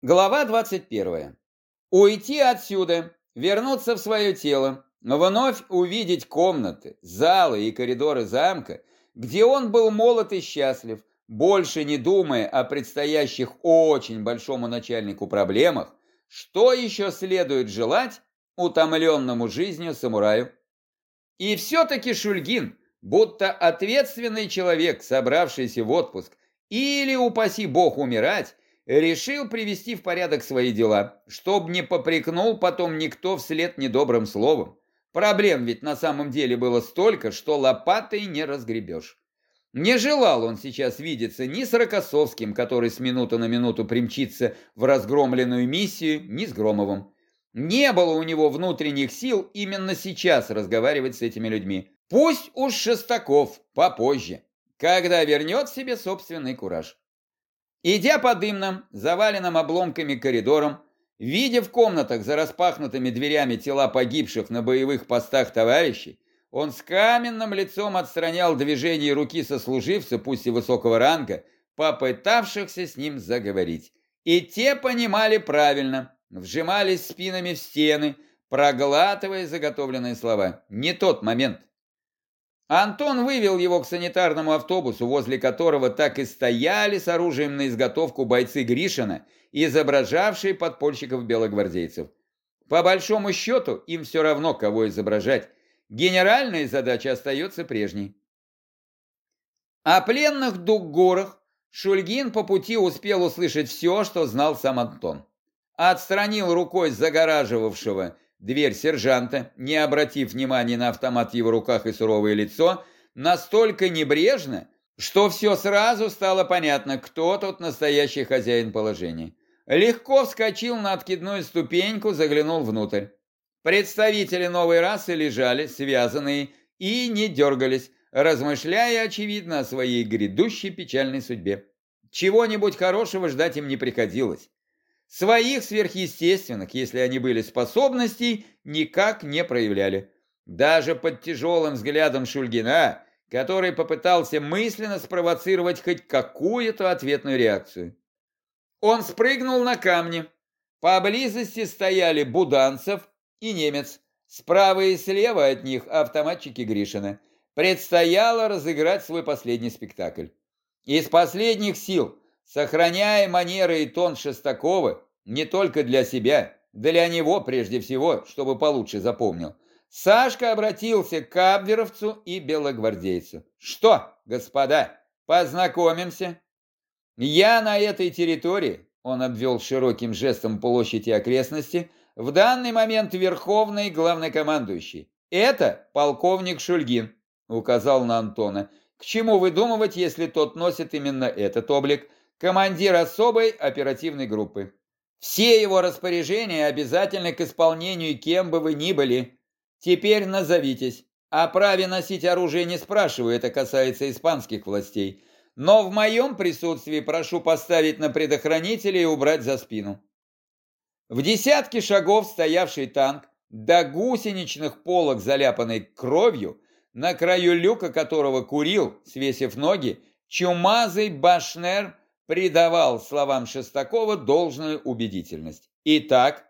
Глава 21. Уйти отсюда, вернуться в свое тело, вновь увидеть комнаты, залы и коридоры замка, где он был молод и счастлив, больше не думая о предстоящих очень большому начальнику проблемах, что еще следует желать утомленному жизнью самураю. И все-таки Шульгин, будто ответственный человек, собравшийся в отпуск, или, упаси бог, умирать, решил привести в порядок свои дела, чтоб не попрекнул потом никто вслед недобрым словом. Проблем ведь на самом деле было столько, что лопатой не разгребешь. Не желал он сейчас видеться ни с Рокоссовским, который с минуты на минуту примчится в разгромленную миссию, ни с Громовым. Не было у него внутренних сил именно сейчас разговаривать с этими людьми. Пусть уж Шестаков попозже, когда вернет себе собственный кураж. Идя по дымным, заваленным обломками коридорам, видя в комнатах за распахнутыми дверями тела погибших на боевых постах товарищей, он с каменным лицом отстранял движение руки сослуживца, пусть и высокого ранга, попытавшихся с ним заговорить. И те понимали правильно, вжимались спинами в стены, проглатывая заготовленные слова. Не тот момент. Антон вывел его к санитарному автобусу, возле которого так и стояли с оружием на изготовку бойцы Гришина, изображавшие подпольщиков белогвардейцев. По большому счету, им все равно, кого изображать. Генеральная задача остается прежней. О пленных Дуггорах Шульгин по пути успел услышать все, что знал сам Антон. Отстранил рукой загораживавшего Дверь сержанта, не обратив внимания на автомат в его руках и суровое лицо, настолько небрежно, что все сразу стало понятно, кто тут настоящий хозяин положения. Легко вскочил на откидную ступеньку, заглянул внутрь. Представители новой расы лежали, связанные, и не дергались, размышляя, очевидно, о своей грядущей печальной судьбе. Чего-нибудь хорошего ждать им не приходилось. Своих сверхъестественных, если они были способностей, никак не проявляли. Даже под тяжелым взглядом Шульгина, который попытался мысленно спровоцировать хоть какую-то ответную реакцию. Он спрыгнул на камни. Поблизости стояли Буданцев и немец. Справа и слева от них автоматчики Гришина. Предстояло разыграть свой последний спектакль. Из последних сил – сохраняя манеры и тон Шестакова не только для себя, для него прежде всего, чтобы получше запомнил. Сашка обратился к Абверовцу и белогвардейцу. «Что, господа, познакомимся?» «Я на этой территории», — он обвел широким жестом площади окрестности, «в данный момент верховный главнокомандующий. Это полковник Шульгин», — указал на Антона. «К чему выдумывать, если тот носит именно этот облик?» Командир особой оперативной группы. Все его распоряжения обязательны к исполнению кем бы вы ни были. Теперь назовитесь. О праве носить оружие не спрашиваю, это касается испанских властей. Но в моем присутствии прошу поставить на предохранителя и убрать за спину. В десятке шагов стоявший танк, до гусеничных полок, заляпанный кровью, на краю люка которого курил, свесив ноги, чумазый башнер придавал словам Шестакова должную убедительность. Итак,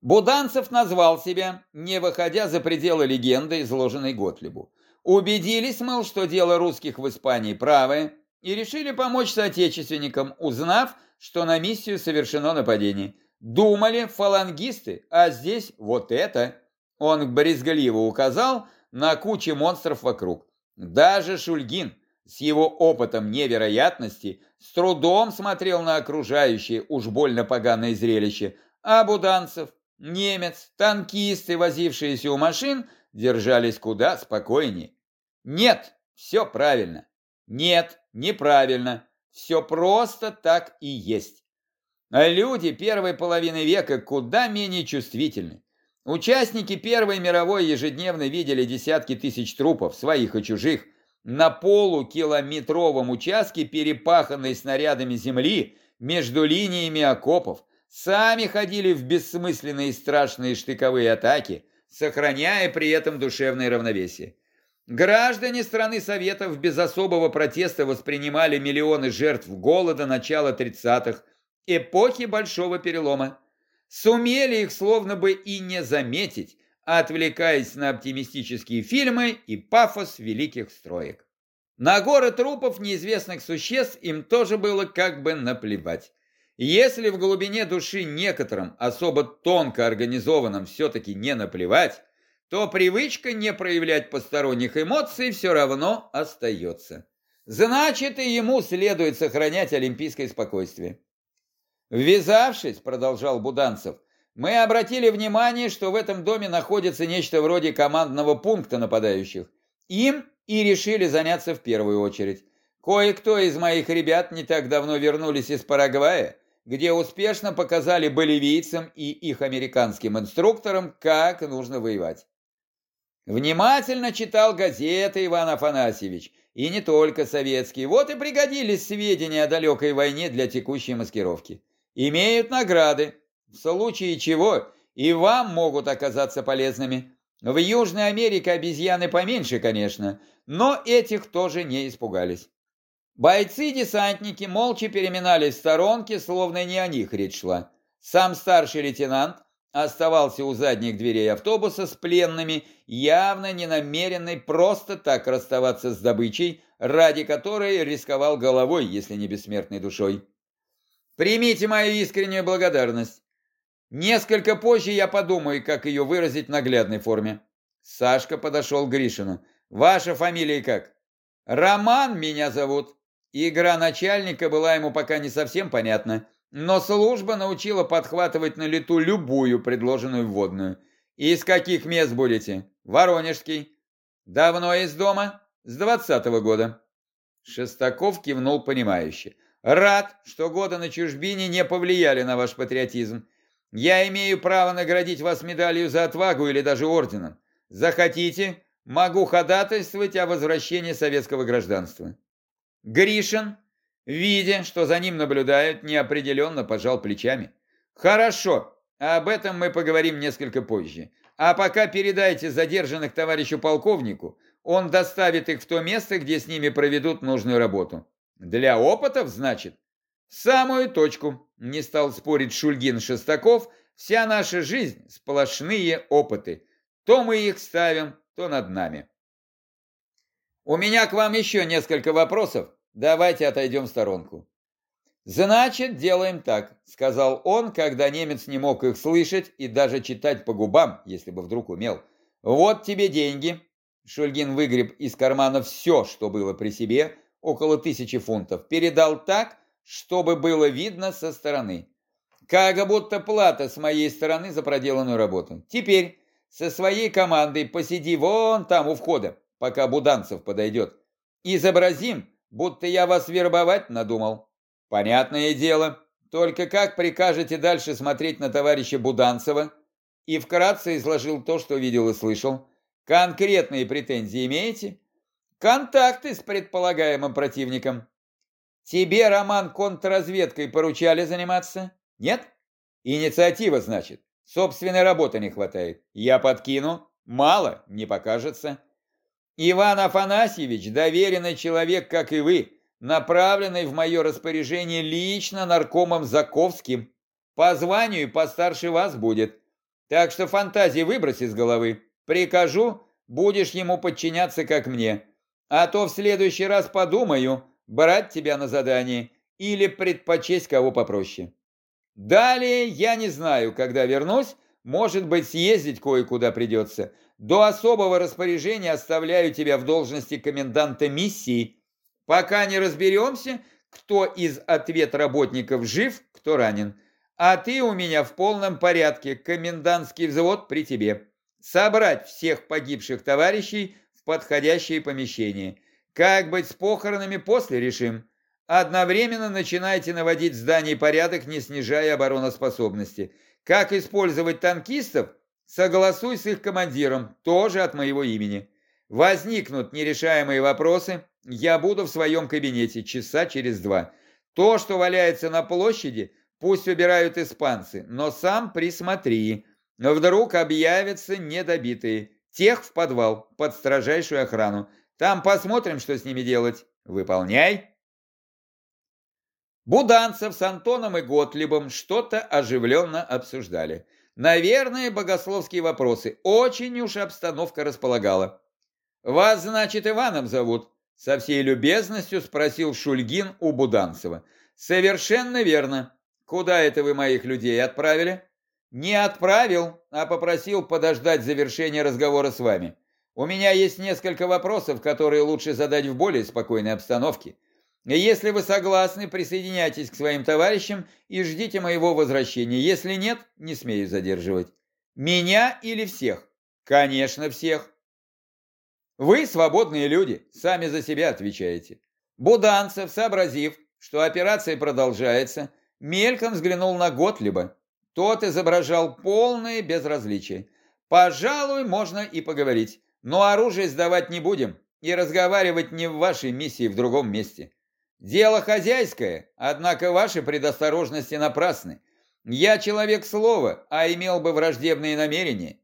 Буданцев назвал себя, не выходя за пределы легенды, изложенной Готлибу. Убедились, мол, что дело русских в Испании правое, и решили помочь соотечественникам, узнав, что на миссию совершено нападение. Думали фалангисты, а здесь вот это. Он брезгливо указал на кучи монстров вокруг. Даже Шульгин, с его опытом невероятности с трудом смотрел на окружающее уж больно поганое зрелище, а буданцев, немец, танкисты, возившиеся у машин, держались куда спокойнее. Нет, все правильно. Нет, неправильно. Все просто так и есть. А люди первой половины века куда менее чувствительны. Участники Первой мировой ежедневно видели десятки тысяч трупов, своих и чужих, на полукилометровом участке, перепаханной снарядами земли между линиями окопов, сами ходили в бессмысленные страшные штыковые атаки, сохраняя при этом душевное равновесие. Граждане страны Советов без особого протеста воспринимали миллионы жертв голода начала 30-х эпохи Большого Перелома. Сумели их словно бы и не заметить, отвлекаясь на оптимистические фильмы и пафос великих строек. На горы трупов неизвестных существ им тоже было как бы наплевать. Если в глубине души некоторым, особо тонко организованным, все-таки не наплевать, то привычка не проявлять посторонних эмоций все равно остается. Значит, и ему следует сохранять олимпийское спокойствие. Ввязавшись, продолжал Буданцев, мы обратили внимание, что в этом доме находится нечто вроде командного пункта нападающих. Им и решили заняться в первую очередь. Кое-кто из моих ребят не так давно вернулись из Парагвая, где успешно показали боливийцам и их американским инструкторам, как нужно воевать. Внимательно читал газеты Иван Афанасьевич, и не только советские. Вот и пригодились сведения о далекой войне для текущей маскировки. Имеют награды, в случае чего и вам могут оказаться полезными. В Южной Америке обезьяны поменьше, конечно, но этих тоже не испугались. Бойцы-десантники молча переминались в сторонке, словно не о них речь шла. Сам старший лейтенант оставался у задних дверей автобуса с пленными, явно не намеренный просто так расставаться с добычей, ради которой рисковал головой, если не бессмертной душой. Примите мою искреннюю благодарность. Несколько позже я подумаю, как ее выразить в наглядной форме. Сашка подошел к Гришину. Ваша фамилия как? Роман меня зовут. Игра начальника была ему пока не совсем понятна. Но служба научила подхватывать на лету любую предложенную вводную. Из каких мест будете? Воронежский. Давно из дома? С двадцатого года. Шестаков кивнул понимающе. Рад, что годы на чужбине не повлияли на ваш патриотизм. Я имею право наградить вас медалью за отвагу или даже орденом. Захотите, могу ходатайствовать о возвращении советского гражданства. Гришин Видя, что за ним наблюдают, неопределенно пожал плечами. «Хорошо, об этом мы поговорим несколько позже. А пока передайте задержанных товарищу полковнику, он доставит их в то место, где с ними проведут нужную работу. Для опытов, значит?» «Самую точку», — не стал спорить Шульгин Шестаков, «вся наша жизнь — сплошные опыты. То мы их ставим, то над нами». «У меня к вам еще несколько вопросов, Давайте отойдем в сторонку. «Значит, делаем так», — сказал он, когда немец не мог их слышать и даже читать по губам, если бы вдруг умел. «Вот тебе деньги». Шульгин выгреб из кармана все, что было при себе, около тысячи фунтов. Передал так, чтобы было видно со стороны. Как будто плата с моей стороны за проделанную работу. Теперь со своей командой посиди вон там у входа, пока Буданцев подойдет. Изобразим, будто я вас вербовать надумал. Понятное дело. Только как прикажете дальше смотреть на товарища Буданцева? И вкратце изложил то, что видел и слышал. Конкретные претензии имеете? Контакты с предполагаемым противником. Тебе, Роман, контрразведкой поручали заниматься? Нет? Инициатива, значит. Собственной работы не хватает. Я подкину. Мало, не покажется. Иван Афанасьевич, доверенный человек, как и вы, направленный в мое распоряжение лично наркомом Заковским. По званию постарше вас будет. Так что фантазии выбрось из головы. Прикажу, будешь ему подчиняться, как мне. А то в следующий раз подумаю, брать тебя на задание или предпочесть кого попроще. Далее я не знаю, когда вернусь, может быть, съездить кое-куда придется. До особого распоряжения оставляю тебя в должности коменданта миссии, пока не разберемся, кто из ответ работников жив, кто ранен. А ты у меня в полном порядке, комендантский взвод при тебе. Собрать всех погибших товарищей в подходящее помещение. Как быть с похоронами после решим. Одновременно начинайте наводить в здании порядок, не снижая обороноспособности. Как использовать танкистов – Согласуй с их командиром, тоже от моего имени. Возникнут нерешаемые вопросы, я буду в своем кабинете часа через два. То, что валяется на площади, пусть убирают испанцы, но сам присмотри. Вдруг объявятся недобитые. Тех в подвал, под строжайшую охрану. Там посмотрим, что с ними делать. Выполняй. Буданцев с Антоном и Готлибом что-то оживленно обсуждали. Наверное, богословские вопросы. Очень уж обстановка располагала. «Вас, значит, Иваном зовут?» Со всей любезностью спросил Шульгин у Буданцева. «Совершенно верно. Куда это вы моих людей отправили?» «Не отправил, а попросил подождать завершения разговора с вами. У меня есть несколько вопросов, которые лучше задать в более спокойной обстановке. Если вы согласны, присоединяйтесь к своим товарищам и ждите моего возвращения. Если нет, не смею задерживать. Меня или всех? Конечно, всех. Вы свободные люди, сами за себя отвечаете. Буданцев, сообразив, что операция продолжается, мельком взглянул на Готлиба. Тот изображал полное безразличие. Пожалуй, можно и поговорить. Но оружие сдавать не будем и разговаривать не в вашей миссии в другом месте. Дело хозяйское, однако ваши предосторожности напрасны. Я человек слова, а имел бы враждебные намерения.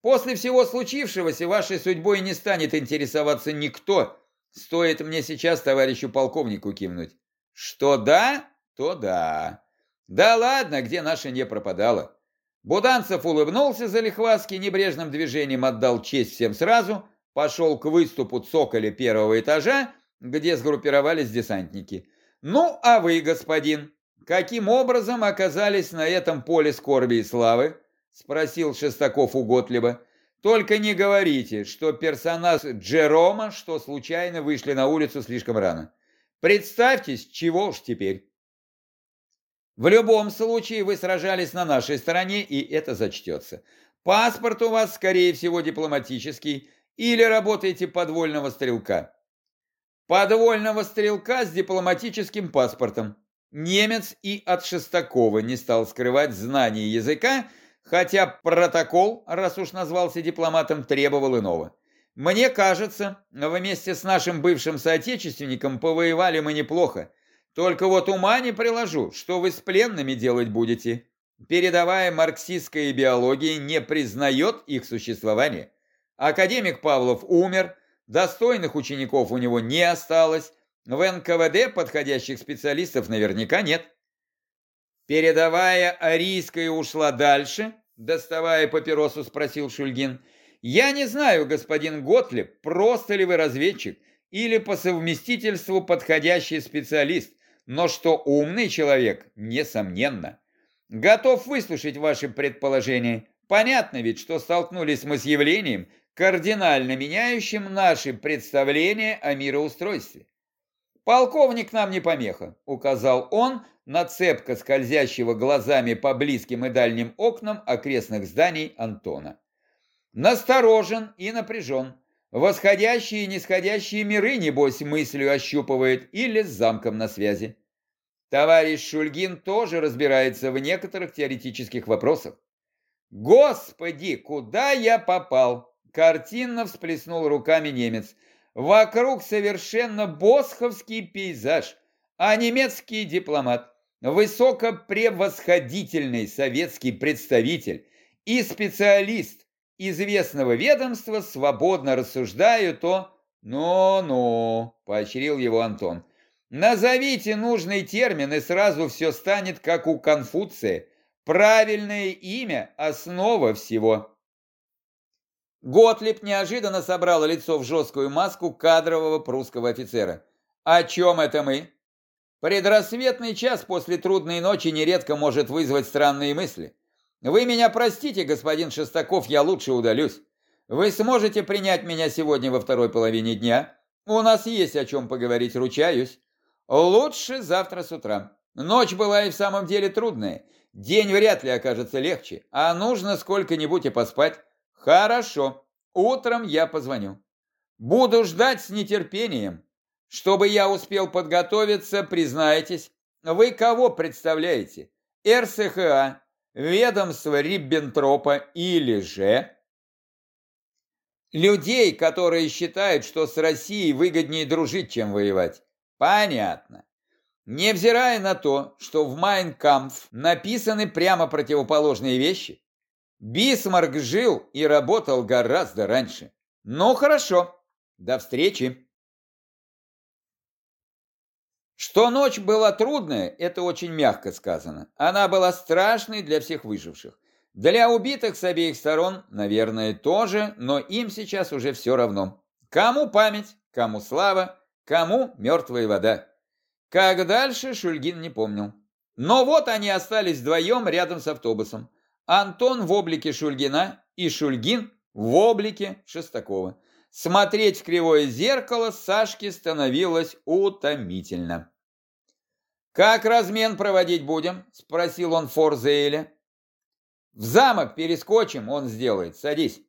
После всего случившегося вашей судьбой не станет интересоваться никто. Стоит мне сейчас товарищу полковнику кивнуть. Что да, то да. Да ладно, где наша не пропадала. Буданцев улыбнулся за лихваски, небрежным движением отдал честь всем сразу, пошел к выступу цоколя первого этажа где сгруппировались десантники. «Ну, а вы, господин, каким образом оказались на этом поле скорби и славы?» – спросил Шестаков у Готлеба. «Только не говорите, что персонаж Джерома, что случайно вышли на улицу слишком рано. Представьтесь, чего уж теперь». В любом случае вы сражались на нашей стороне, и это зачтется. Паспорт у вас, скорее всего, дипломатический, или работаете подвольного стрелка. Подвольного стрелка с дипломатическим паспортом. Немец и от Шестакова не стал скрывать знание языка, хотя протокол, раз уж назвался дипломатом, требовал иного. Мне кажется, вместе с нашим бывшим соотечественником повоевали мы неплохо. Только вот ума не приложу, что вы с пленными делать будете. Передовая марксистская биология не признает их существование. Академик Павлов умер, Достойных учеников у него не осталось. В НКВД подходящих специалистов наверняка нет. Передавая Арийская ушла дальше, доставая папиросу, спросил Шульгин. Я не знаю, господин Готлеб, просто ли вы разведчик или по совместительству подходящий специалист, но что умный человек, несомненно. Готов выслушать ваши предположения. Понятно ведь, что столкнулись мы с явлением, кардинально меняющим наши представления о мироустройстве. «Полковник нам не помеха», — указал он на цепко скользящего глазами по близким и дальним окнам окрестных зданий Антона. Насторожен и напряжен. Восходящие и нисходящие миры, небось, мыслью ощупывает или с замком на связи. Товарищ Шульгин тоже разбирается в некоторых теоретических вопросах. «Господи, куда я попал?» Картинно всплеснул руками немец. Вокруг совершенно босховский пейзаж, а немецкий дипломат, высокопревосходительный советский представитель и специалист известного ведомства свободно рассуждают о... «Ну-ну», — поощрил его Антон, — «назовите нужный термин, и сразу все станет, как у Конфуция. Правильное имя — основа всего». Готлиб неожиданно собрал лицо в жесткую маску кадрового прусского офицера. «О чем это мы?» «Предрассветный час после трудной ночи нередко может вызвать странные мысли. Вы меня простите, господин Шестаков, я лучше удалюсь. Вы сможете принять меня сегодня во второй половине дня? У нас есть о чем поговорить, ручаюсь. Лучше завтра с утра. Ночь была и в самом деле трудная. День вряд ли окажется легче, а нужно сколько-нибудь и поспать. Хорошо, утром я позвоню. Буду ждать с нетерпением. Чтобы я успел подготовиться, признайтесь, вы кого представляете? РСХА, ведомство Риббентропа или же... Людей, которые считают, что с Россией выгоднее дружить, чем воевать. Понятно. Невзирая на то, что в Майн кампф написаны прямо противоположные вещи, Бисмарк жил и работал гораздо раньше. Ну хорошо, до встречи. Что ночь была трудная, это очень мягко сказано. Она была страшной для всех выживших. Для убитых с обеих сторон, наверное, тоже, но им сейчас уже все равно. Кому память, кому слава, кому мертвая вода. Как дальше, Шульгин не помнил. Но вот они остались вдвоем рядом с автобусом. Антон в облике Шульгина и Шульгин в облике Шестакова. Смотреть в кривое зеркало Сашке становилось утомительно. «Как размен проводить будем?» – спросил он Форзеэля. «В замок перескочим, он сделает. Садись».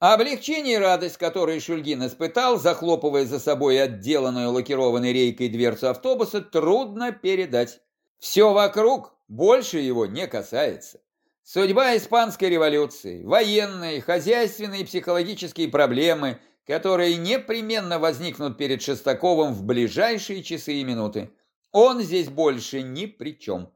Облегчение и радость, которые Шульгин испытал, захлопывая за собой отделанную лакированной рейкой дверцу автобуса, трудно передать. Все вокруг больше его не касается. Судьба испанской революции, военные, хозяйственные и психологические проблемы, которые непременно возникнут перед Шестаковым в ближайшие часы и минуты. Он здесь больше ни при чем.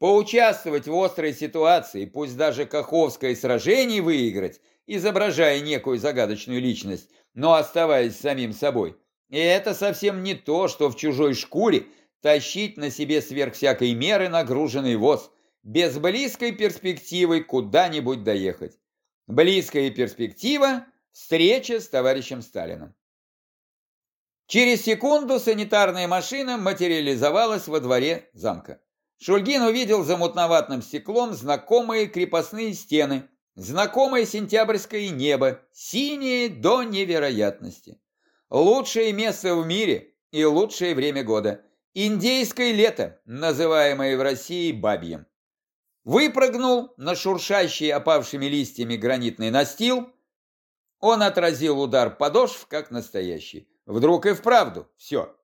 Поучаствовать в острой ситуации, пусть даже Каховское сражение выиграть, изображая некую загадочную личность, но оставаясь самим собой. И это совсем не то, что в чужой шкуре тащить на себе сверх всякой меры нагруженный воз – без близкой перспективы куда-нибудь доехать. Близкая перспектива – встреча с товарищем Сталиным. Через секунду санитарная машина материализовалась во дворе замка. Шульгин увидел за мутноватым стеклом знакомые крепостные стены, знакомое сентябрьское небо, синее до невероятности. Лучшее место в мире и лучшее время года. Индейское лето, называемое в России бабьем. Выпрыгнул на шуршащий опавшими листьями гранитный настил. Он отразил удар подошв, как настоящий. Вдруг и вправду все.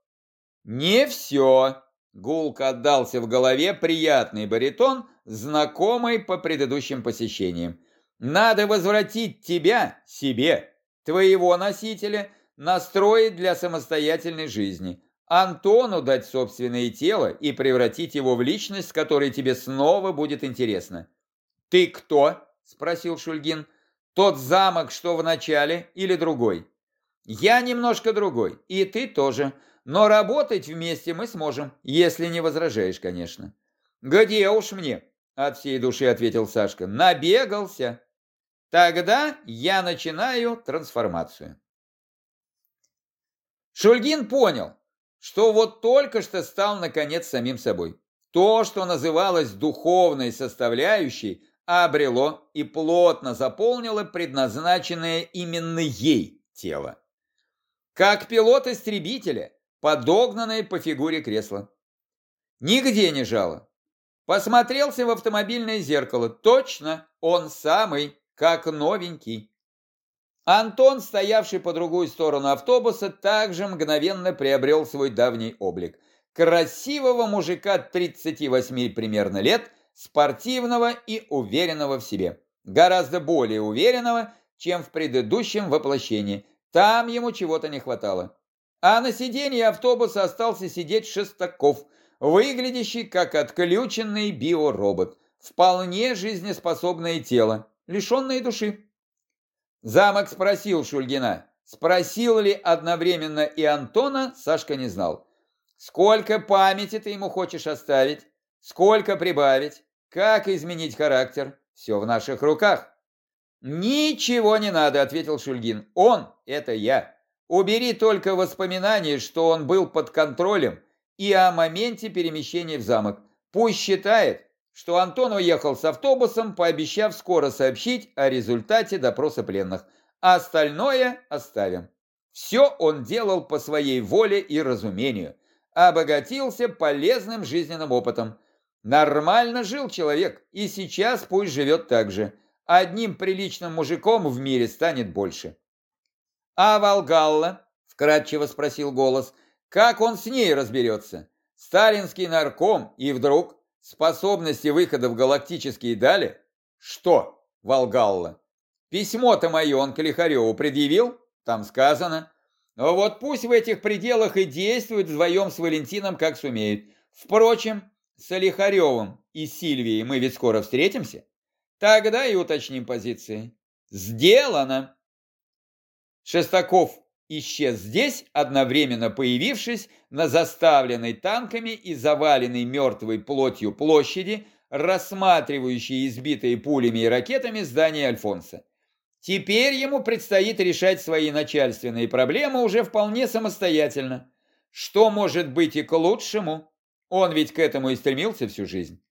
Не все. Гулко отдался в голове приятный баритон, знакомый по предыдущим посещениям. Надо возвратить тебя себе, твоего носителя, настроить для самостоятельной жизни. Антону дать собственное тело и превратить его в личность, с которой тебе снова будет интересно. «Ты кто?» – спросил Шульгин. «Тот замок, что в начале, или другой?» «Я немножко другой, и ты тоже, но работать вместе мы сможем, если не возражаешь, конечно». «Где уж мне?» – от всей души ответил Сашка. «Набегался». «Тогда я начинаю трансформацию». Шульгин понял, что вот только что стал, наконец, самим собой. То, что называлось духовной составляющей, обрело и плотно заполнило предназначенное именно ей тело. Как пилот истребителя, подогнанное по фигуре кресла. Нигде не жало. Посмотрелся в автомобильное зеркало. Точно, он самый, как новенький. Антон, стоявший по другую сторону автобуса, также мгновенно приобрел свой давний облик. Красивого мужика 38 примерно лет, спортивного и уверенного в себе. Гораздо более уверенного, чем в предыдущем воплощении. Там ему чего-то не хватало. А на сиденье автобуса остался сидеть Шестаков, выглядящий как отключенный биоробот. Вполне жизнеспособное тело, лишенное души. Замок спросил Шульгина. Спросил ли одновременно и Антона, Сашка не знал. Сколько памяти ты ему хочешь оставить? Сколько прибавить? Как изменить характер? Все в наших руках. Ничего не надо, ответил Шульгин. Он – это я. Убери только воспоминания, что он был под контролем и о моменте перемещения в замок. Пусть считает, что Антон уехал с автобусом, пообещав скоро сообщить о результате допроса пленных. А остальное оставим. Все он делал по своей воле и разумению. Обогатился полезным жизненным опытом. Нормально жил человек, и сейчас пусть живет так же. Одним приличным мужиком в мире станет больше. «А Волгалла?» – вкратчиво спросил голос. «Как он с ней разберется? Сталинский нарком, и вдруг Способности выхода в галактические дали? Что, Волгалла? Письмо-то мое он Калихареву предъявил? Там сказано. Вот пусть в этих пределах и действует вдвоем с Валентином, как сумеет. Впрочем, с Олихаревым и Сильвией мы ведь скоро встретимся. Тогда и уточним позиции. Сделано. Шестаков исчез здесь, одновременно появившись на заставленной танками и заваленной мертвой плотью площади, рассматривающей избитые пулями и ракетами здание Альфонса. Теперь ему предстоит решать свои начальственные проблемы уже вполне самостоятельно. Что может быть и к лучшему? Он ведь к этому и стремился всю жизнь.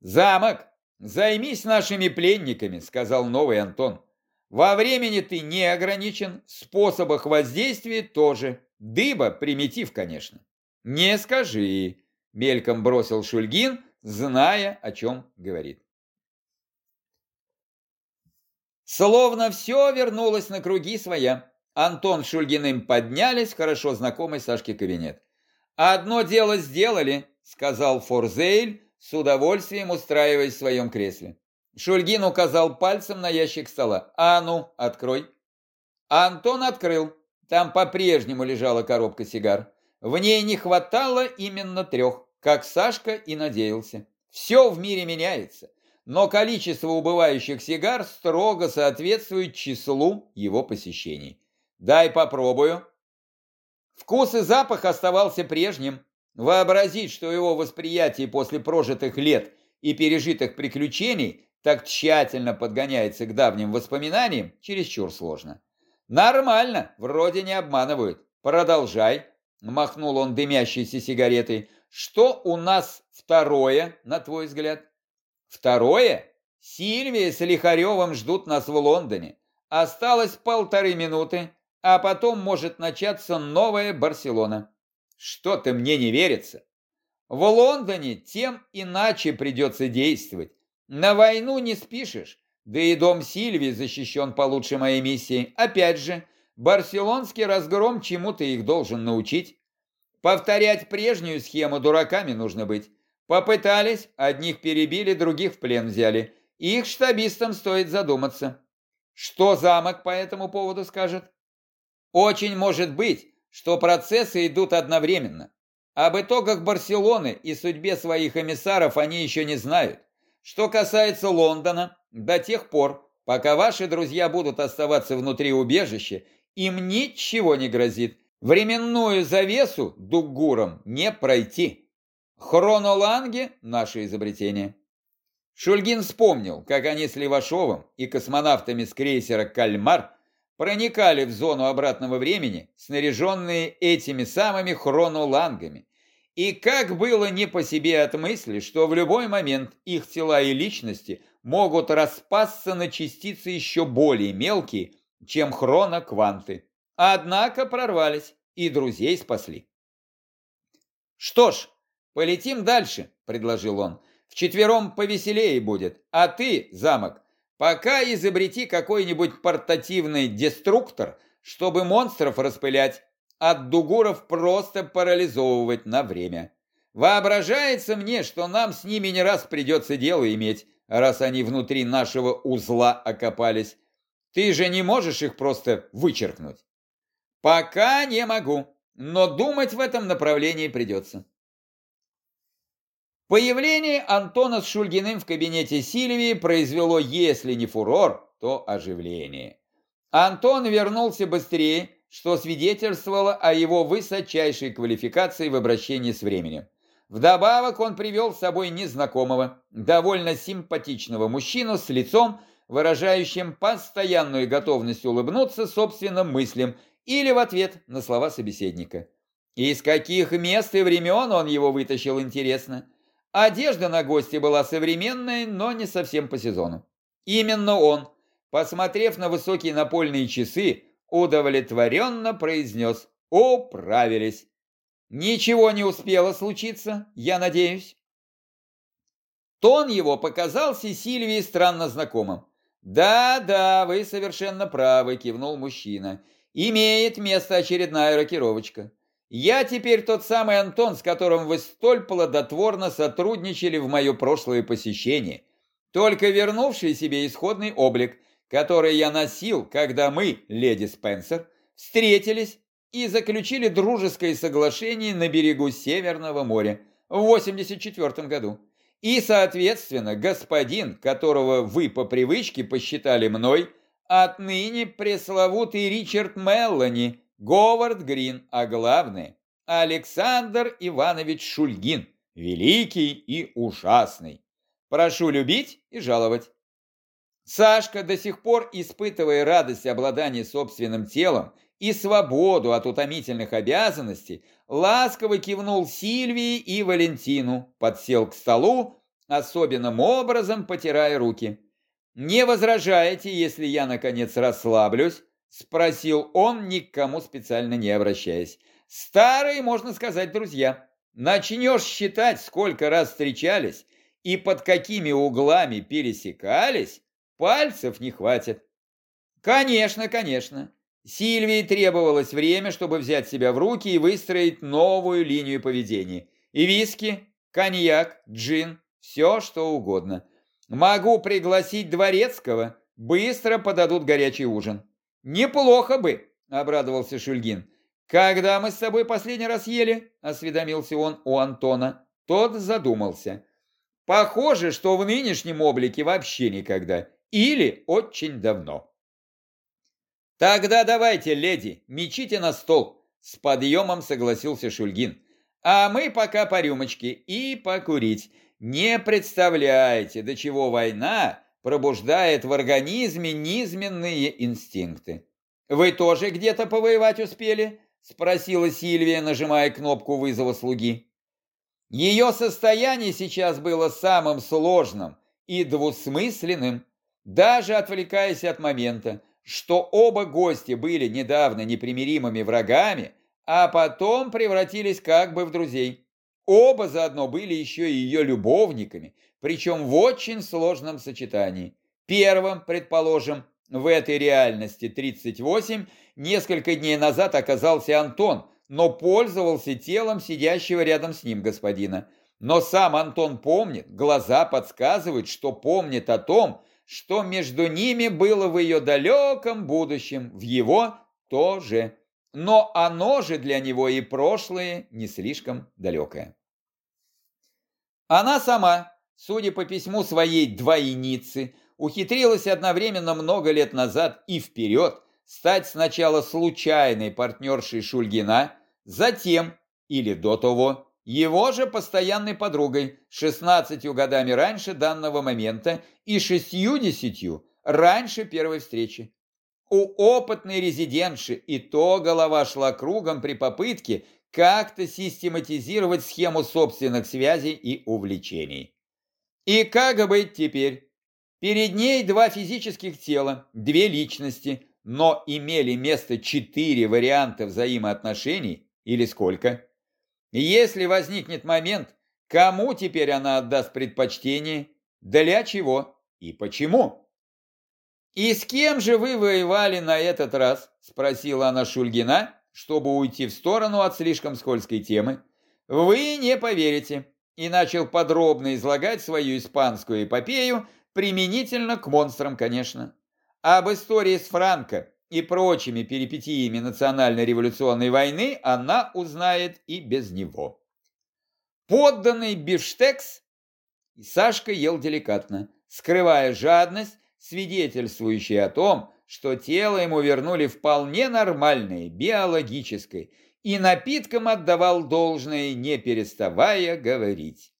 «Замок, займись нашими пленниками», — сказал новый Антон. «Во времени ты не ограничен, в способах воздействия тоже. Дыба — примитив, конечно». «Не скажи», — мельком бросил Шульгин, зная, о чем говорит. Словно все вернулось на круги своя. Антон с Шульгиным поднялись в хорошо знакомый Сашке кабинет. «Одно дело сделали», — сказал Форзейль, с удовольствием устраиваясь в своем кресле. Шульгин указал пальцем на ящик стола. «А ну, открой». Антон открыл. Там по-прежнему лежала коробка сигар. В ней не хватало именно трех, как Сашка и надеялся. Все в мире меняется, но количество убывающих сигар строго соответствует числу его посещений. «Дай попробую». Вкус и запах оставался прежним, Вообразить, что его восприятие после прожитых лет и пережитых приключений так тщательно подгоняется к давним воспоминаниям, чересчур сложно. Нормально, вроде не обманывают. Продолжай, махнул он дымящейся сигаретой. Что у нас второе, на твой взгляд? Второе? Сильвия с Лихаревым ждут нас в Лондоне. Осталось полторы минуты, а потом может начаться новая Барселона. Что-то мне не верится. В Лондоне тем иначе придется действовать. На войну не спишешь, да и дом Сильвии защищен получше моей миссии. Опять же, барселонский разгром чему-то их должен научить. Повторять прежнюю схему дураками нужно быть. Попытались, одних перебили, других в плен взяли. Их штабистам стоит задуматься. Что замок по этому поводу скажет? Очень может быть, что процессы идут одновременно. Об итогах Барселоны и судьбе своих эмиссаров они еще не знают. Что касается Лондона, до тех пор, пока ваши друзья будут оставаться внутри убежища, им ничего не грозит. Временную завесу дугурам не пройти. Хроноланги – наше изобретение. Шульгин вспомнил, как они с Левашовым и космонавтами с крейсера «Кальмар» проникали в зону обратного времени, снаряженные этими самыми хронолангами. И как было не по себе от мысли, что в любой момент их тела и личности могут распасться на частицы еще более мелкие, чем хронокванты. Однако прорвались и друзей спасли. «Что ж, полетим дальше», — предложил он. «Вчетвером повеселее будет, а ты, замок, Пока изобрети какой-нибудь портативный деструктор, чтобы монстров распылять, от дугуров просто парализовывать на время. Воображается мне, что нам с ними не раз придется дело иметь, раз они внутри нашего узла окопались. Ты же не можешь их просто вычеркнуть. Пока не могу, но думать в этом направлении придется. Появление Антона с Шульгиным в кабинете Сильвии произвело, если не фурор, то оживление. Антон вернулся быстрее, что свидетельствовало о его высочайшей квалификации в обращении с временем. Вдобавок он привел с собой незнакомого, довольно симпатичного мужчину с лицом, выражающим постоянную готовность улыбнуться собственным мыслям или в ответ на слова собеседника. Из каких мест и времен он его вытащил, интересно? Одежда на госте была современной, но не совсем по сезону. Именно он, посмотрев на высокие напольные часы, удовлетворенно произнес «Управились». Ничего не успело случиться, я надеюсь. Тон его показался Сильвии странно знакомым. «Да-да, вы совершенно правы», — кивнул мужчина. «Имеет место очередная рокировочка. Я теперь тот самый Антон, с которым вы столь плодотворно сотрудничали в мое прошлое посещение, только вернувший себе исходный облик, который я носил, когда мы, леди Спенсер, встретились и заключили дружеское соглашение на берегу Северного моря в 84 году. И, соответственно, господин, которого вы по привычке посчитали мной, отныне пресловутый Ричард Меллани, Говард Грин, а главное, Александр Иванович Шульгин, великий и ужасный. Прошу любить и жаловать. Сашка, до сих пор испытывая радость обладания собственным телом и свободу от утомительных обязанностей, ласково кивнул Сильвии и Валентину, подсел к столу, особенным образом потирая руки. «Не возражаете, если я, наконец, расслаблюсь?» – спросил он, ни к кому специально не обращаясь. «Старые, можно сказать, друзья. Начнешь считать, сколько раз встречались и под какими углами пересекались, Пальцев не хватит. Конечно, конечно. Сильвии требовалось время, чтобы взять себя в руки и выстроить новую линию поведения. И виски, коньяк, джин, все что угодно. Могу пригласить дворецкого, быстро подадут горячий ужин. Неплохо бы, обрадовался Шульгин. Когда мы с тобой последний раз ели? Осведомился он у Антона. Тот задумался. Похоже, что в нынешнем облике вообще никогда. Или очень давно. Тогда давайте, леди, мечите на стол. С подъемом согласился Шульгин. А мы пока по рюмочке и покурить. Не представляете, до чего война пробуждает в организме низменные инстинкты. Вы тоже где-то повоевать успели? Спросила Сильвия, нажимая кнопку вызова слуги. Ее состояние сейчас было самым сложным и двусмысленным. Даже отвлекаясь от момента, что оба гостя были недавно непримиримыми врагами, а потом превратились как бы в друзей. Оба заодно были еще и ее любовниками, причем в очень сложном сочетании. Первым, предположим, в этой реальности 38 несколько дней назад оказался Антон, но пользовался телом сидящего рядом с ним господина. Но сам Антон помнит, глаза подсказывают, что помнит о том, что между ними было в ее далеком будущем, в его тоже. Но оно же для него и прошлое не слишком далекое. Она сама, судя по письму своей двойницы, ухитрилась одновременно много лет назад и вперед стать сначала случайной партнершей Шульгина, затем, или до того, его же постоянной подругой, 16 годами раньше данного момента и 60 раньше первой встречи. У опытной резидентши и то голова шла кругом при попытке как-то систематизировать схему собственных связей и увлечений. И как быть теперь? Перед ней два физических тела, две личности, но имели место четыре варианта взаимоотношений, или сколько? Если возникнет момент, кому теперь она отдаст предпочтение, для чего и почему? «И с кем же вы воевали на этот раз?» – спросила она Шульгина, чтобы уйти в сторону от слишком скользкой темы. «Вы не поверите», и начал подробно излагать свою испанскую эпопею, применительно к монстрам, конечно. Об истории с Франко и прочими перипетиями национально-революционной войны она узнает и без него. Подданный бифштекс Сашка ел деликатно, скрывая жадность, свидетельствующая о том, что тело ему вернули вполне нормальное, биологическое, и напиткам отдавал должное, не переставая говорить.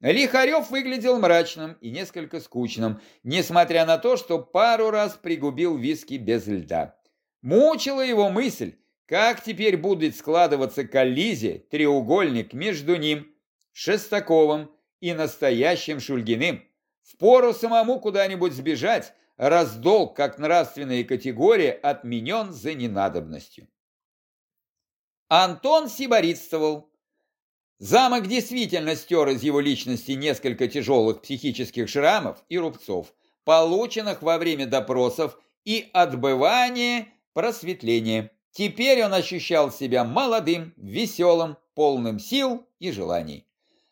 Лихарев выглядел мрачным и несколько скучным, несмотря на то, что пару раз пригубил виски без льда. Мучила его мысль, как теперь будет складываться коллизия, треугольник между ним, Шестаковым и настоящим Шульгиным. Впору самому куда-нибудь сбежать, раз долг как нравственная категория отменен за ненадобностью. Антон сиборитствовал, Замок действительно стер из его личности несколько тяжелых психических шрамов и рубцов, полученных во время допросов и отбывания просветления. Теперь он ощущал себя молодым, веселым, полным сил и желаний.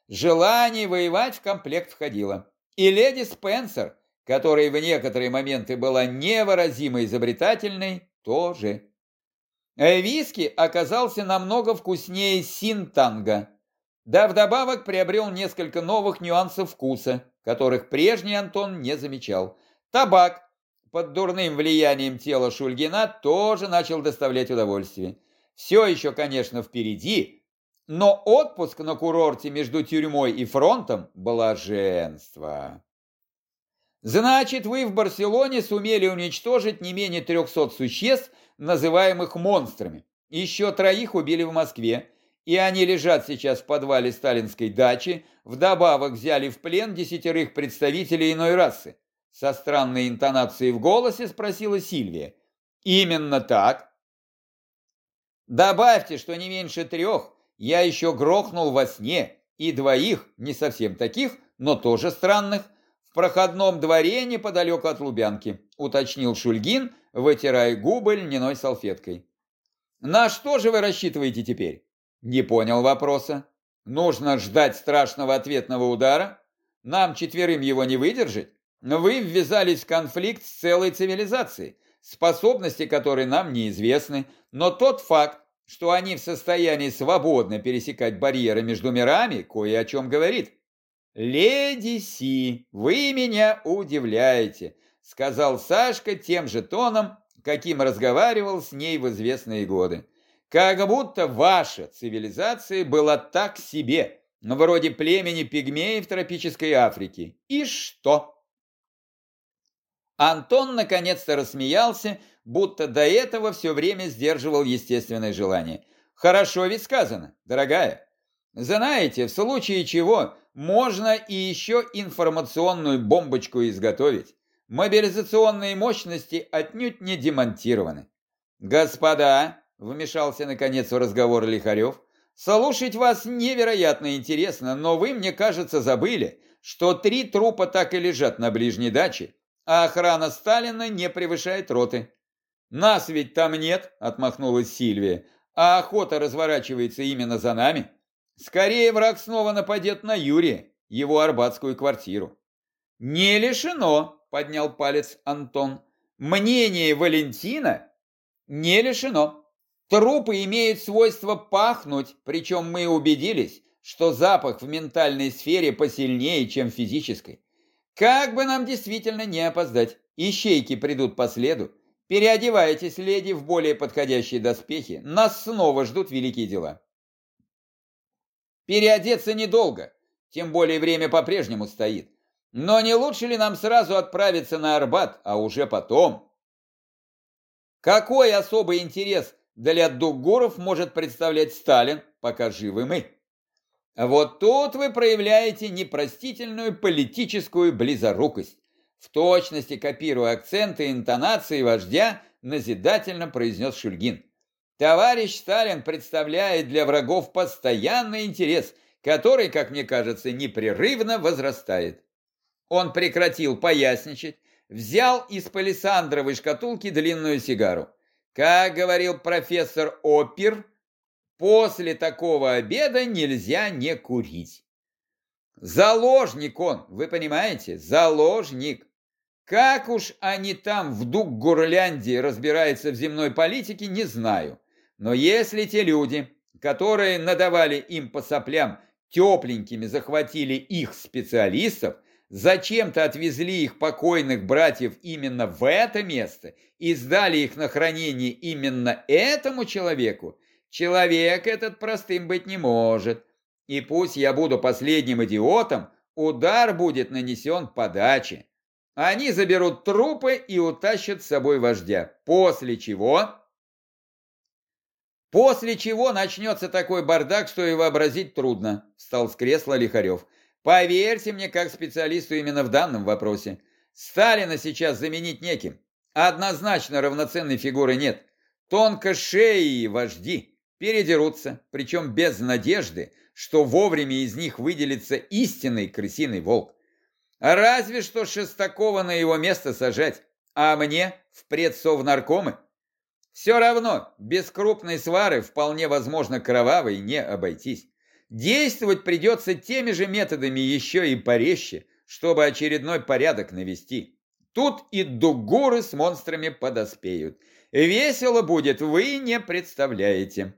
Желание воевать в комплект входило. И леди Спенсер, которая в некоторые моменты была невыразимо изобретательной, тоже. Виски оказался намного вкуснее синтанга, да вдобавок приобрел несколько новых нюансов вкуса, которых прежний Антон не замечал. Табак под дурным влиянием тела Шульгина тоже начал доставлять удовольствие. Все еще, конечно, впереди, но отпуск на курорте между тюрьмой и фронтом – блаженство. Значит, вы в Барселоне сумели уничтожить не менее 300 существ, называемых монстрами. Еще троих убили в Москве, и они лежат сейчас в подвале сталинской дачи, вдобавок взяли в плен десятерых представителей иной расы. Со странной интонацией в голосе спросила Сильвия. Именно так. Добавьте, что не меньше трех я еще грохнул во сне, и двоих, не совсем таких, но тоже странных, в проходном дворе неподалеку от Лубянки, уточнил Шульгин, вытирая губы льняной салфеткой. На что же вы рассчитываете теперь? Не понял вопроса. Нужно ждать страшного ответного удара? Нам четверым его не выдержать? Вы ввязались в конфликт с целой цивилизацией, способности которой нам неизвестны, но тот факт, что они в состоянии свободно пересекать барьеры между мирами, кое о чем говорит. «Леди Си, вы меня удивляете», — сказал Сашка тем же тоном, каким разговаривал с ней в известные годы. «Как будто ваша цивилизация была так себе, вроде племени пигмеев тропической Африки. И что?» Антон наконец-то рассмеялся, будто до этого все время сдерживал естественное желание. «Хорошо ведь сказано, дорогая. Знаете, в случае чего можно и еще информационную бомбочку изготовить. Мобилизационные мощности отнюдь не демонтированы». «Господа», — вмешался наконец в разговор Лихарев, «слушать вас невероятно интересно, но вы, мне кажется, забыли, что три трупа так и лежат на ближней даче, а охрана Сталина не превышает роты. «Нас ведь там нет», — отмахнулась Сильвия, «а охота разворачивается именно за нами. Скорее враг снова нападет на Юрия, его арбатскую квартиру». «Не лишено», — поднял палец Антон. «Мнение Валентина не лишено. Трупы имеют свойство пахнуть, причем мы убедились, что запах в ментальной сфере посильнее, чем в физической. Как бы нам действительно не опоздать. Ищейки придут по следу. Переодевайтесь, леди, в более подходящие доспехи. Нас снова ждут великие дела. Переодеться недолго, тем более время по-прежнему стоит. Но не лучше ли нам сразу отправиться на Арбат, а уже потом? Какой особый интерес для дугуров может представлять Сталин, пока живы мы? Вот тут вы проявляете непростительную политическую близорукость. В точности копируя акценты и интонации вождя, назидательно произнес Шульгин. Товарищ Сталин представляет для врагов постоянный интерес, который, как мне кажется, непрерывно возрастает. Он прекратил поясничать, взял из палисандровой шкатулки длинную сигару. Как говорил профессор Опер, После такого обеда нельзя не курить. Заложник он, вы понимаете? Заложник. Как уж они там в Дуг-Гурляндии разбираются в земной политике, не знаю. Но если те люди, которые надавали им по соплям, тепленькими захватили их специалистов, зачем-то отвезли их покойных братьев именно в это место и сдали их на хранение именно этому человеку, Человек этот простым быть не может. И пусть я буду последним идиотом, удар будет нанесен по даче. Они заберут трупы и утащат с собой вождя. После чего... После чего начнется такой бардак, что и вообразить трудно, встал с кресла Лихарев. Поверьте мне, как специалисту именно в данном вопросе. Сталина сейчас заменить неким. Однозначно равноценной фигуры нет. Тонко шеи вожди передерутся, причем без надежды, что вовремя из них выделится истинный крысиный волк. Разве что Шестакова на его место сажать, а мне в предсовнаркомы. Все равно, без крупной свары вполне возможно кровавой не обойтись. Действовать придется теми же методами еще и порезче, чтобы очередной порядок навести. Тут и дугуры с монстрами подоспеют. Весело будет, вы не представляете.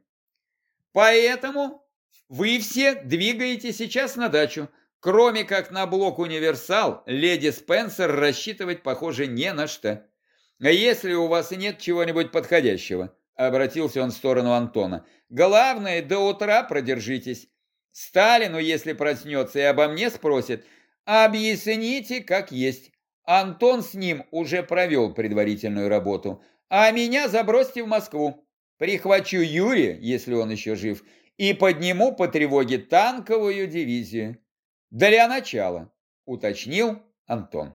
Поэтому вы все двигаете сейчас на дачу. Кроме как на блок «Универсал», леди Спенсер рассчитывать, похоже, не на что. А если у вас нет чего-нибудь подходящего? обратился он в сторону Антона. Главное, до утра продержитесь. Сталину, если проснется и обо мне спросит, объясните, как есть. Антон с ним уже провел предварительную работу, а меня забросьте в Москву. Прихвачу Юрия, если он еще жив, и подниму по тревоге танковую дивизию. Для начала, уточнил Антон.